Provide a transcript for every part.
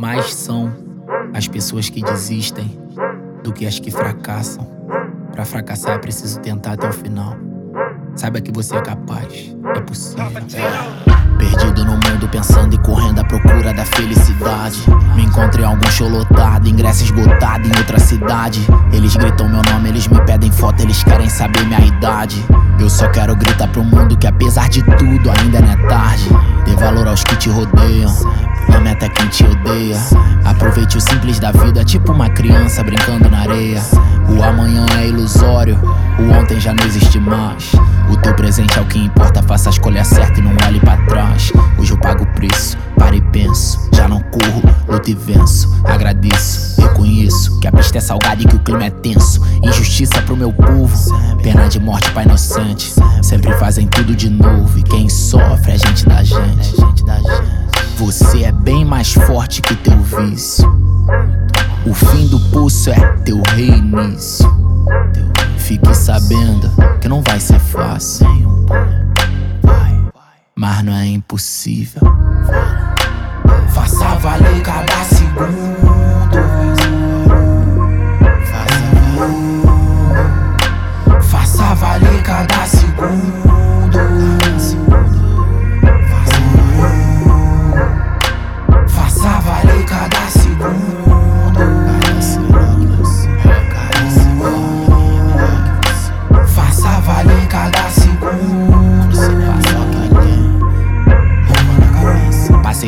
Mais são as pessoas que desistem do que as que fracassam. Para fracassar é preciso tentar até o final. Saiba que você é capaz, é possível. É. Perdido no mundo, pensando e correndo à procura da felicidade. Me encontrei algum show lotado, ingresso esgotado em outra cidade. Eles gritam meu nome, eles me pedem foto, eles querem saber minha idade. Eu só quero gritar pro mundo que apesar de tudo ainda não é tarde. Dê valor aos que te rodeiam. Não meta quem te odeia. Aproveite o simples da vida, tipo uma criança brincando na areia. O amanhã é ilusório, o ontem já não existe mais. O teu presente é o que importa, faça a escolha certa e não olhe para trás. Hoje eu pago o preço, paro e penso. Já não corro, luto e venço. Agradeço, reconheço que a pista é salgada e que o clima é tenso. Injustiça pro meu povo, pena de morte pra inocente. Sempre fazem tudo de novo e quem sofre é a gente da gente. Mais forte que teu vício. O fim do pulso é teu reinício. Fique sabendo que não vai ser fácil. Mas não é impossível. Faça valer cada segundo.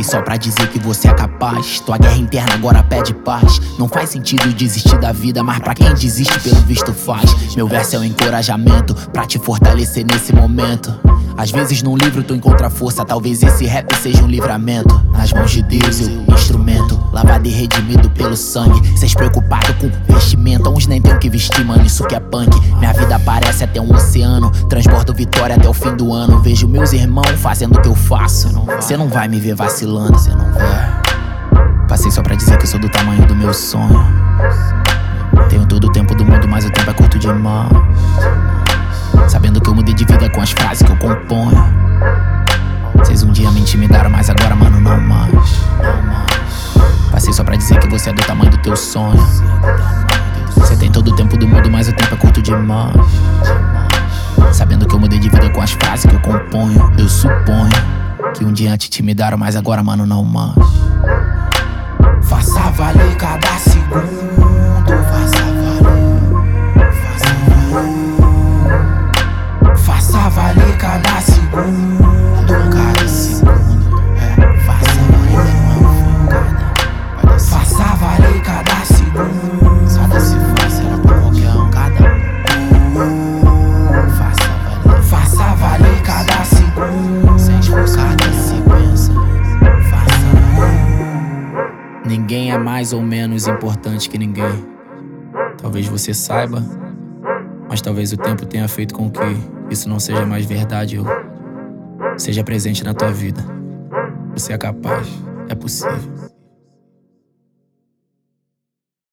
Só pra dizer que você é capaz. Tua guerra interna agora pede paz. Não faz sentido desistir da vida, mas pra quem desiste, pelo visto faz. Meu verso é um encorajamento pra te fortalecer nesse momento. Às vezes num livro tu encontra força, talvez esse rap seja um livramento. Nas mãos de Deus eu, instrumento, lavado e redimido pelo sangue. Cês preocupado com vestimenta, uns nem tem o que vestir, mano, isso que é punk. Minha vida parece até um oceano, transbordo vitória até o fim do ano. Vejo meus irmãos fazendo o que eu faço. Cê não vai me ver vacilando, cê não vai. Passei só pra dizer que sou do tamanho do meu sonho. Tenho todo o tempo do mundo, mas o tempo é curto demais. Sabendo que eu mudei de vida com as frases que eu componho. Vocês um dia me intimidaram, mas agora, mano, não mais. Passei só pra dizer que você é do tamanho do teu sonho. Você tem todo o tempo do mundo, mas o tempo é curto demais. Sabendo que eu mudei de vida com as frases que eu componho. Eu suponho que um dia te intimidaram, mas agora, mano, não mais. Faça valer cada segundo. Ninguém é mais ou menos importante que ninguém. Talvez você saiba, mas talvez o tempo tenha feito com que isso não seja mais verdade ou seja presente na tua vida. Você é capaz, é possível.